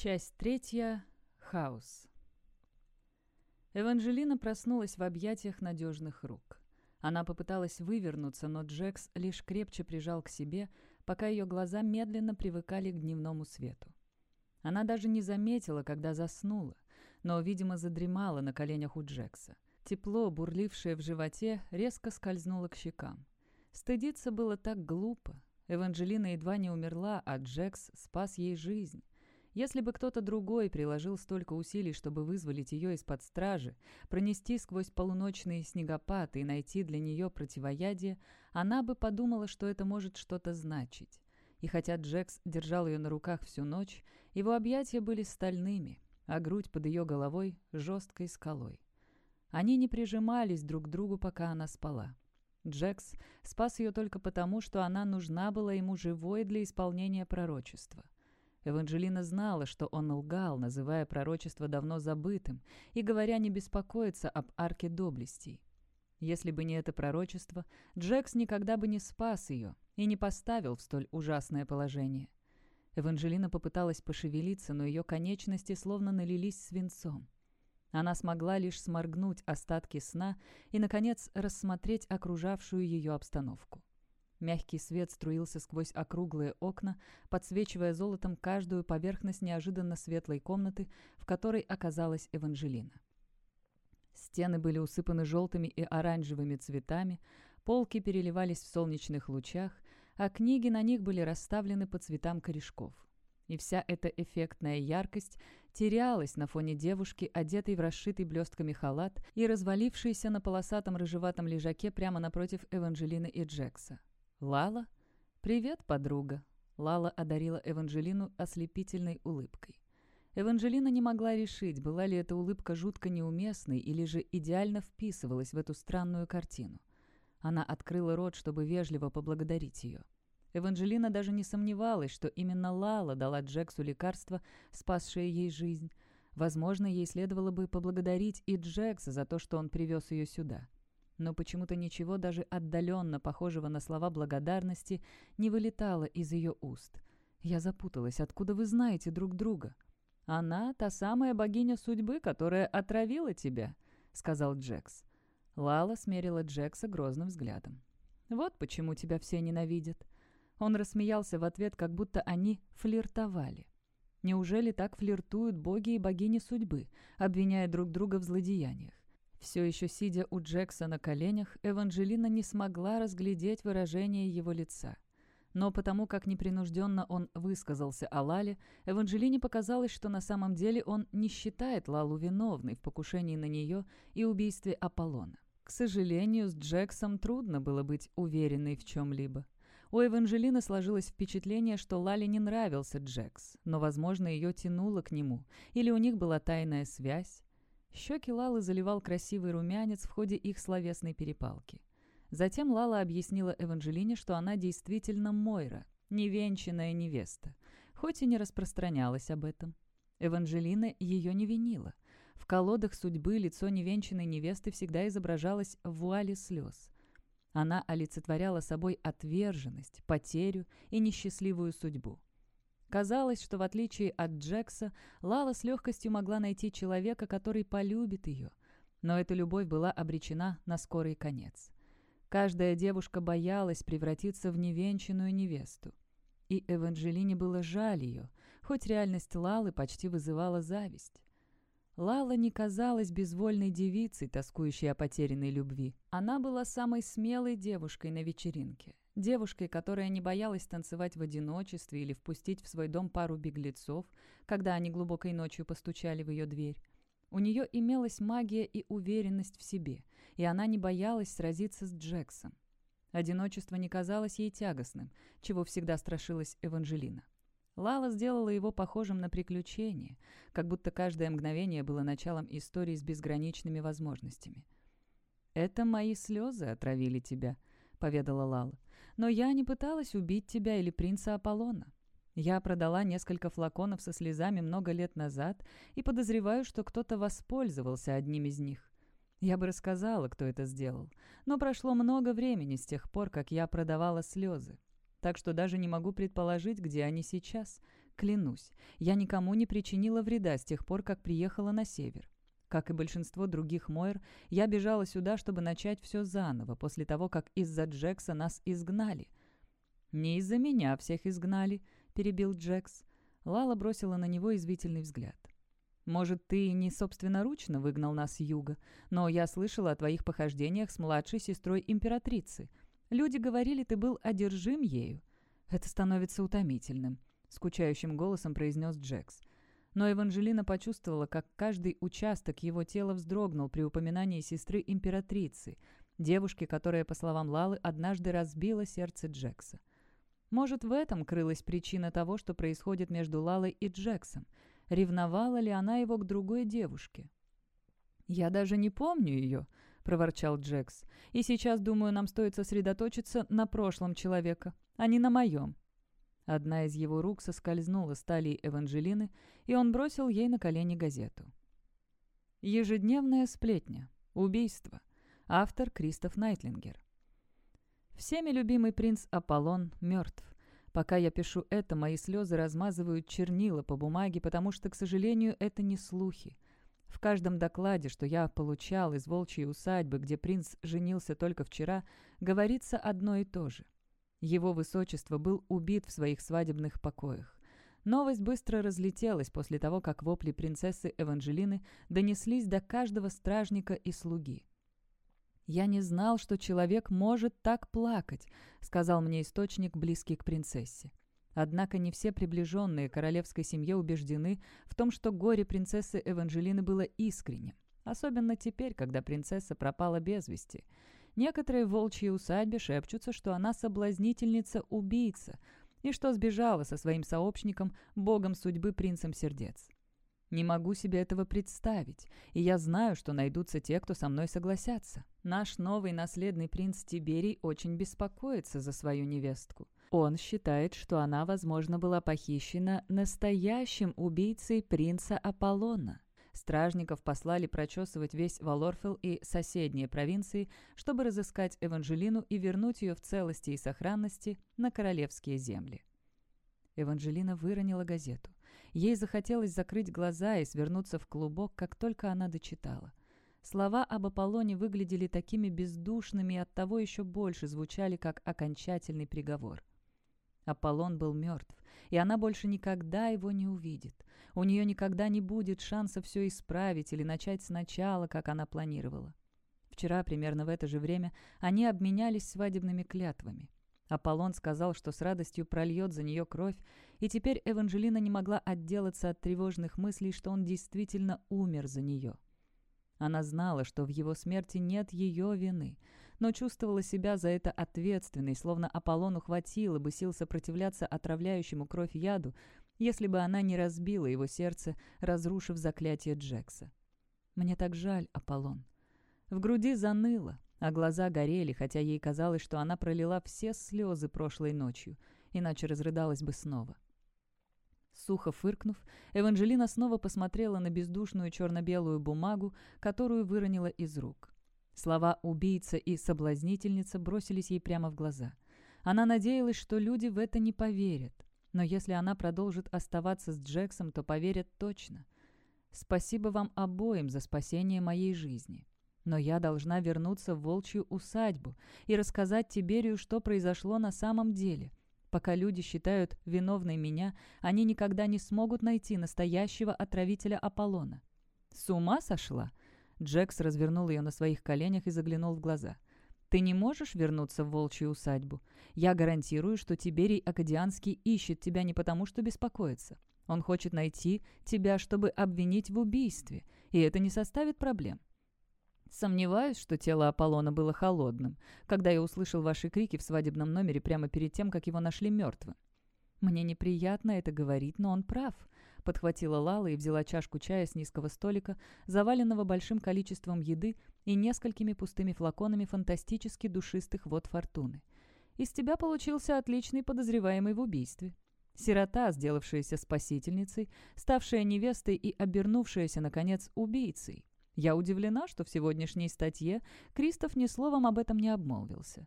Часть третья. Хаос. Эванжелина проснулась в объятиях надежных рук. Она попыталась вывернуться, но Джекс лишь крепче прижал к себе, пока ее глаза медленно привыкали к дневному свету. Она даже не заметила, когда заснула, но, видимо, задремала на коленях у Джекса. Тепло, бурлившее в животе, резко скользнуло к щекам. Стыдиться было так глупо. Эванжелина едва не умерла, а Джекс спас ей жизнь. Если бы кто-то другой приложил столько усилий, чтобы вызволить ее из-под стражи, пронести сквозь полуночные снегопады и найти для нее противоядие, она бы подумала, что это может что-то значить. И хотя Джекс держал ее на руках всю ночь, его объятия были стальными, а грудь под ее головой — жесткой скалой. Они не прижимались друг к другу, пока она спала. Джекс спас ее только потому, что она нужна была ему живой для исполнения пророчества — Эванжелина знала, что он лгал, называя пророчество давно забытым и говоря не беспокоиться об арке доблестей. Если бы не это пророчество, Джекс никогда бы не спас ее и не поставил в столь ужасное положение. Эванжелина попыталась пошевелиться, но ее конечности словно налились свинцом. Она смогла лишь сморгнуть остатки сна и, наконец, рассмотреть окружавшую ее обстановку. Мягкий свет струился сквозь округлые окна, подсвечивая золотом каждую поверхность неожиданно светлой комнаты, в которой оказалась Эванжелина. Стены были усыпаны желтыми и оранжевыми цветами, полки переливались в солнечных лучах, а книги на них были расставлены по цветам корешков. И вся эта эффектная яркость терялась на фоне девушки, одетой в расшитый блестками халат и развалившейся на полосатом рыжеватом лежаке прямо напротив Эванжелины и Джекса. «Лала? Привет, подруга!» Лала одарила Эванжелину ослепительной улыбкой. Эванжелина не могла решить, была ли эта улыбка жутко неуместной или же идеально вписывалась в эту странную картину. Она открыла рот, чтобы вежливо поблагодарить ее. Эванжелина даже не сомневалась, что именно Лала дала Джексу лекарство, спасшее ей жизнь. Возможно, ей следовало бы поблагодарить и Джекса за то, что он привез ее сюда но почему-то ничего даже отдаленно похожего на слова благодарности не вылетало из ее уст. Я запуталась, откуда вы знаете друг друга? «Она — та самая богиня судьбы, которая отравила тебя», — сказал Джекс. Лала смерила Джекса грозным взглядом. «Вот почему тебя все ненавидят». Он рассмеялся в ответ, как будто они флиртовали. Неужели так флиртуют боги и богини судьбы, обвиняя друг друга в злодеяниях? Все еще сидя у Джекса на коленях, Эванжелина не смогла разглядеть выражение его лица. Но потому как непринужденно он высказался о Лале, Эванжелине показалось, что на самом деле он не считает Лалу виновной в покушении на нее и убийстве Аполлона. К сожалению, с Джексом трудно было быть уверенной в чем-либо. У Эванжелины сложилось впечатление, что Лале не нравился Джекс, но, возможно, ее тянуло к нему, или у них была тайная связь. Щеки Лалы заливал красивый румянец в ходе их словесной перепалки. Затем Лала объяснила Эванжелине, что она действительно Мойра, невенчанная невеста, хоть и не распространялась об этом. Эванжелина ее не винила. В колодах судьбы лицо невенчанной невесты всегда изображалось в вуале слез. Она олицетворяла собой отверженность, потерю и несчастливую судьбу. Казалось, что в отличие от Джекса, Лала с легкостью могла найти человека, который полюбит ее. Но эта любовь была обречена на скорый конец. Каждая девушка боялась превратиться в невенчанную невесту. И Эванжелине было жаль ее, хоть реальность Лалы почти вызывала зависть. Лала не казалась безвольной девицей, тоскующей о потерянной любви. Она была самой смелой девушкой на вечеринке девушкой, которая не боялась танцевать в одиночестве или впустить в свой дом пару беглецов, когда они глубокой ночью постучали в ее дверь. У нее имелась магия и уверенность в себе, и она не боялась сразиться с Джексом. Одиночество не казалось ей тягостным, чего всегда страшилась Эванжелина. Лала сделала его похожим на приключение, как будто каждое мгновение было началом истории с безграничными возможностями. «Это мои слезы отравили тебя», — поведала Лала. «Но я не пыталась убить тебя или принца Аполлона. Я продала несколько флаконов со слезами много лет назад и подозреваю, что кто-то воспользовался одним из них. Я бы рассказала, кто это сделал, но прошло много времени с тех пор, как я продавала слезы. Так что даже не могу предположить, где они сейчас. клянусь, я никому не причинила вреда с тех пор, как приехала на север. Как и большинство других Мойр, я бежала сюда, чтобы начать все заново, после того, как из-за Джекса нас изгнали. «Не из-за меня всех изгнали», — перебил Джекс. Лала бросила на него извительный взгляд. «Может, ты не собственноручно выгнал нас с юга, но я слышала о твоих похождениях с младшей сестрой императрицы. Люди говорили, ты был одержим ею. Это становится утомительным», — скучающим голосом произнес Джекс. Но Эванжелина почувствовала, как каждый участок его тела вздрогнул при упоминании сестры императрицы, девушки, которая, по словам Лалы, однажды разбила сердце Джекса. Может, в этом крылась причина того, что происходит между Лалой и Джексом. Ревновала ли она его к другой девушке? «Я даже не помню ее», — проворчал Джекс. «И сейчас, думаю, нам стоит сосредоточиться на прошлом человека, а не на моем». Одна из его рук соскользнула с талии Эванжелины, и он бросил ей на колени газету. «Ежедневная сплетня. Убийство. Автор Кристоф Найтлингер. Всеми любимый принц Аполлон мертв. Пока я пишу это, мои слезы размазывают чернила по бумаге, потому что, к сожалению, это не слухи. В каждом докладе, что я получал из волчьей усадьбы, где принц женился только вчера, говорится одно и то же. Его высочество был убит в своих свадебных покоях. Новость быстро разлетелась после того, как вопли принцессы Эванжелины донеслись до каждого стражника и слуги. «Я не знал, что человек может так плакать», — сказал мне источник, близкий к принцессе. Однако не все приближенные королевской семье убеждены в том, что горе принцессы Эванжелины было искренним. Особенно теперь, когда принцесса пропала без вести. Некоторые в волчьей усадьбе шепчутся, что она соблазнительница-убийца и что сбежала со своим сообщником, богом судьбы принцем сердец. Не могу себе этого представить, и я знаю, что найдутся те, кто со мной согласятся. Наш новый наследный принц Тиберий очень беспокоится за свою невестку. Он считает, что она, возможно, была похищена настоящим убийцей принца Аполлона. Стражников послали прочесывать весь Валорфел и соседние провинции, чтобы разыскать Эванжелину и вернуть ее в целости и сохранности на королевские земли. Эванжелина выронила газету. Ей захотелось закрыть глаза и свернуться в клубок, как только она дочитала. Слова об Аполлоне выглядели такими бездушными и оттого еще больше звучали, как окончательный приговор. Аполлон был мертв, и она больше никогда его не увидит. У нее никогда не будет шанса все исправить или начать сначала, как она планировала. Вчера, примерно в это же время, они обменялись свадебными клятвами. Аполлон сказал, что с радостью прольет за нее кровь, и теперь Эванжелина не могла отделаться от тревожных мыслей, что он действительно умер за нее. Она знала, что в его смерти нет ее вины, но чувствовала себя за это ответственной, словно Аполлону хватило бы сил сопротивляться отравляющему кровь яду, если бы она не разбила его сердце, разрушив заклятие Джекса. «Мне так жаль, Аполлон». В груди заныло, а глаза горели, хотя ей казалось, что она пролила все слезы прошлой ночью, иначе разрыдалась бы снова. Сухо фыркнув, Эванжелина снова посмотрела на бездушную черно-белую бумагу, которую выронила из рук. Слова «убийца» и «соблазнительница» бросились ей прямо в глаза. Она надеялась, что люди в это не поверят. Но если она продолжит оставаться с Джексом, то поверят точно. «Спасибо вам обоим за спасение моей жизни. Но я должна вернуться в волчью усадьбу и рассказать Тиберию, что произошло на самом деле. Пока люди считают виновной меня, они никогда не смогут найти настоящего отравителя Аполлона. С ума сошла?» Джекс развернул ее на своих коленях и заглянул в глаза. «Ты не можешь вернуться в волчью усадьбу? Я гарантирую, что Тиберий Акадианский ищет тебя не потому, что беспокоится. Он хочет найти тебя, чтобы обвинить в убийстве, и это не составит проблем. Сомневаюсь, что тело Аполлона было холодным, когда я услышал ваши крики в свадебном номере прямо перед тем, как его нашли мертвым. Мне неприятно это говорить, но он прав подхватила Лала и взяла чашку чая с низкого столика, заваленного большим количеством еды и несколькими пустыми флаконами фантастически душистых вод фортуны. «Из тебя получился отличный подозреваемый в убийстве. Сирота, сделавшаяся спасительницей, ставшая невестой и обернувшаяся, наконец, убийцей. Я удивлена, что в сегодняшней статье Кристоф ни словом об этом не обмолвился.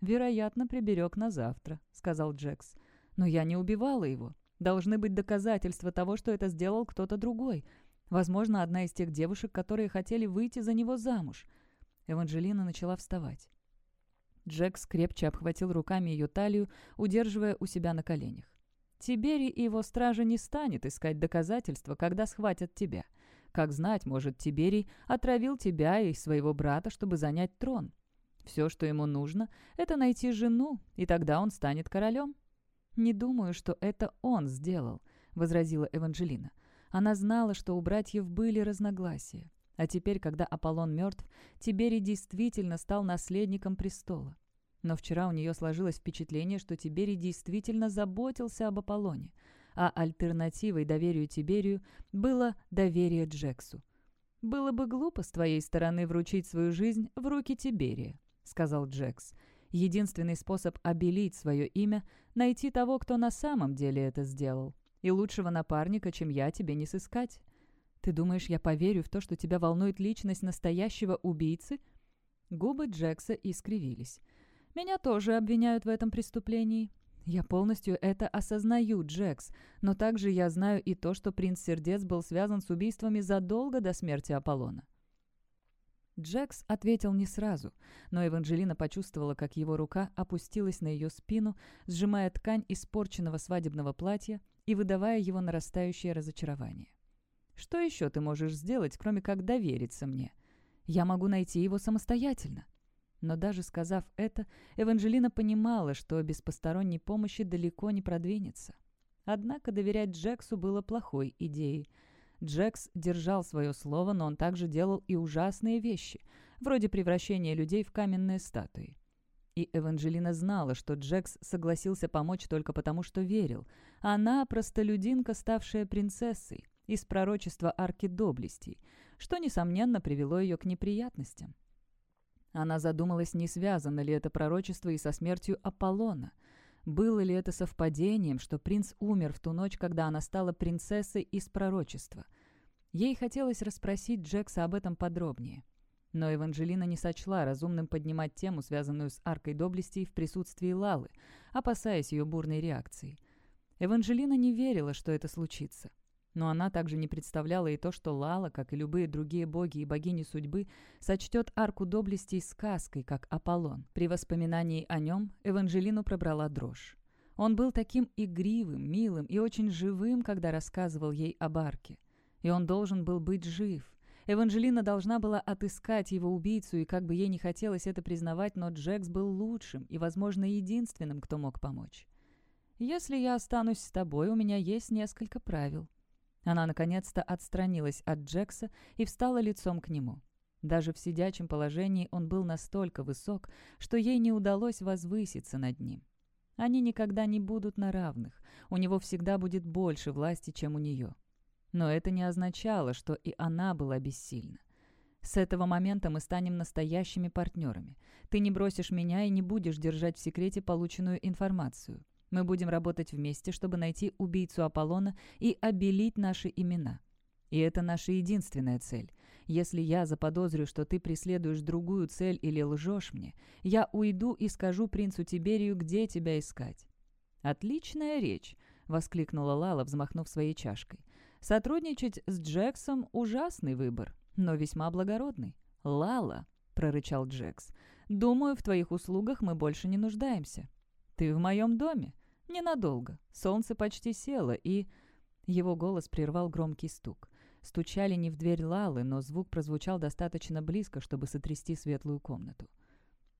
«Вероятно, приберег на завтра», — сказал Джекс. «Но я не убивала его. Должны быть доказательства того, что это сделал кто-то другой. Возможно, одна из тех девушек, которые хотели выйти за него замуж. Эванжелина начала вставать. Джекс крепче обхватил руками ее талию, удерживая у себя на коленях. «Тибери и его стража не станет искать доказательства, когда схватят тебя. Как знать, может, Тиберий отравил тебя и своего брата, чтобы занять трон. Все, что ему нужно, это найти жену, и тогда он станет королем». «Не думаю, что это он сделал», — возразила Эванжелина. Она знала, что у братьев были разногласия. А теперь, когда Аполлон мертв, Тиберий действительно стал наследником престола. Но вчера у нее сложилось впечатление, что Тиберий действительно заботился об Аполлоне, а альтернативой доверию Тиберию было доверие Джексу. «Было бы глупо с твоей стороны вручить свою жизнь в руки Тиберия», — сказал Джекс. «Единственный способ обелить свое имя — найти того, кто на самом деле это сделал. И лучшего напарника, чем я, тебе не сыскать». Ты думаешь, я поверю в то, что тебя волнует личность настоящего убийцы?» Губы Джекса искривились. «Меня тоже обвиняют в этом преступлении. Я полностью это осознаю, Джекс, но также я знаю и то, что принц Сердец был связан с убийствами задолго до смерти Аполлона». Джекс ответил не сразу, но Эванжелина почувствовала, как его рука опустилась на ее спину, сжимая ткань испорченного свадебного платья и выдавая его нарастающее разочарование. Что еще ты можешь сделать, кроме как довериться мне? Я могу найти его самостоятельно». Но даже сказав это, Эванжелина понимала, что без посторонней помощи далеко не продвинется. Однако доверять Джексу было плохой идеей. Джекс держал свое слово, но он также делал и ужасные вещи, вроде превращения людей в каменные статуи. И Эванжелина знала, что Джекс согласился помочь только потому, что верил. Она – простолюдинка, ставшая принцессой, из пророчества арки доблестей, что, несомненно, привело ее к неприятностям. Она задумалась, не связано ли это пророчество и со смертью Аполлона. Было ли это совпадением, что принц умер в ту ночь, когда она стала принцессой из пророчества? Ей хотелось расспросить Джекса об этом подробнее. Но Эванжелина не сочла разумным поднимать тему, связанную с аркой доблестей, в присутствии Лалы, опасаясь ее бурной реакции. Эванжелина не верила, что это случится. Но она также не представляла и то, что Лала, как и любые другие боги и богини судьбы, сочтет арку доблестей сказкой, как Аполлон. При воспоминании о нем Эванжелину пробрала дрожь. Он был таким игривым, милым и очень живым, когда рассказывал ей об арке. И он должен был быть жив. Эванжелина должна была отыскать его убийцу, и как бы ей не хотелось это признавать, но Джекс был лучшим и, возможно, единственным, кто мог помочь. «Если я останусь с тобой, у меня есть несколько правил», она наконец-то отстранилась от Джекса и встала лицом к нему. Даже в сидячем положении он был настолько высок, что ей не удалось возвыситься над ним. Они никогда не будут на равных, у него всегда будет больше власти, чем у нее. Но это не означало, что и она была бессильна. С этого момента мы станем настоящими партнерами. Ты не бросишь меня и не будешь держать в секрете полученную информацию. Мы будем работать вместе, чтобы найти убийцу Аполлона и обелить наши имена. И это наша единственная цель. Если я заподозрю, что ты преследуешь другую цель или лжешь мне, я уйду и скажу принцу Тиберию, где тебя искать». «Отличная речь!» — воскликнула Лала, взмахнув своей чашкой. «Сотрудничать с Джексом — ужасный выбор, но весьма благородный». «Лала!» — прорычал Джекс. «Думаю, в твоих услугах мы больше не нуждаемся. «Ты в моем доме?» «Ненадолго. Солнце почти село, и...» Его голос прервал громкий стук. Стучали не в дверь Лалы, но звук прозвучал достаточно близко, чтобы сотрясти светлую комнату.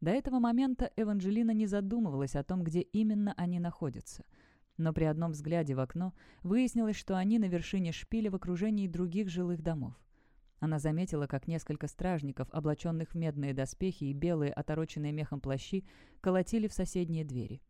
До этого момента Эванжелина не задумывалась о том, где именно они находятся. Но при одном взгляде в окно выяснилось, что они на вершине шпиля в окружении других жилых домов. Она заметила, как несколько стражников, облаченных в медные доспехи и белые, отороченные мехом плащи, колотили в соседние двери.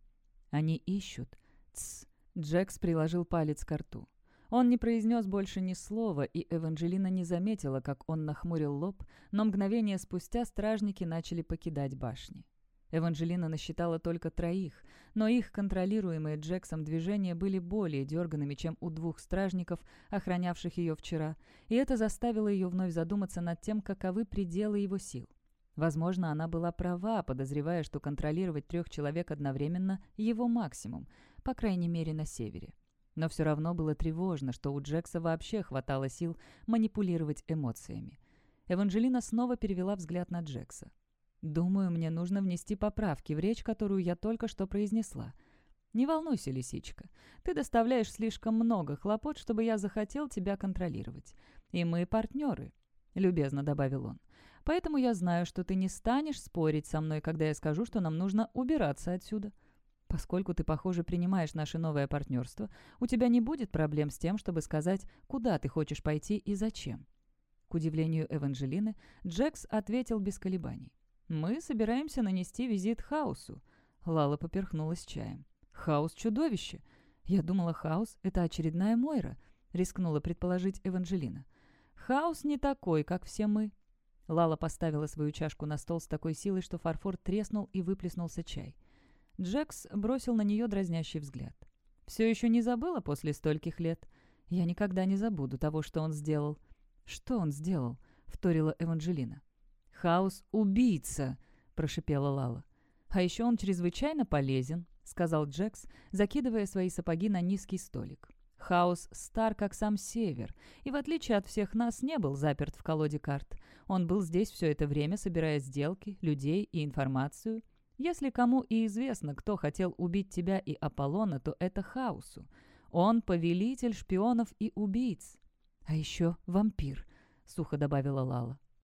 Они ищут. Тсс. Джекс приложил палец к рту. Он не произнес больше ни слова, и Эванжелина не заметила, как он нахмурил лоб, но мгновение спустя стражники начали покидать башни. Эванжелина насчитала только троих, но их контролируемые Джексом движения были более дерганными, чем у двух стражников, охранявших ее вчера, и это заставило ее вновь задуматься над тем, каковы пределы его сил. Возможно, она была права, подозревая, что контролировать трех человек одновременно – его максимум, по крайней мере, на севере. Но все равно было тревожно, что у Джекса вообще хватало сил манипулировать эмоциями. Эванжелина снова перевела взгляд на Джекса. «Думаю, мне нужно внести поправки в речь, которую я только что произнесла. Не волнуйся, лисичка. Ты доставляешь слишком много хлопот, чтобы я захотел тебя контролировать. И мы партнеры», — любезно добавил он. «Поэтому я знаю, что ты не станешь спорить со мной, когда я скажу, что нам нужно убираться отсюда. Поскольку ты, похоже, принимаешь наше новое партнерство, у тебя не будет проблем с тем, чтобы сказать, куда ты хочешь пойти и зачем». К удивлению Эванжелины, Джекс ответил без колебаний. «Мы собираемся нанести визит Хаусу». Лала поперхнулась чаем. «Хаус — чудовище. Я думала, Хаус — это очередная Мойра», — рискнула предположить Эванжелина. «Хаус не такой, как все мы». Лала поставила свою чашку на стол с такой силой, что фарфор треснул и выплеснулся чай. Джекс бросил на нее дразнящий взгляд. «Все еще не забыла после стольких лет? Я никогда не забуду того, что он сделал». «Что он сделал?» — вторила Эванжелина. «Хаус — убийца!» — прошипела Лала. «А еще он чрезвычайно полезен», — сказал Джекс, закидывая свои сапоги на низкий столик. Хаус стар, как сам Север, и в отличие от всех нас не был заперт в колоде карт. Он был здесь все это время, собирая сделки, людей и информацию. Если кому и известно, кто хотел убить тебя и Аполлона, то это Хаусу. Он повелитель шпионов и убийц. А еще вампир, — сухо добавила Лала.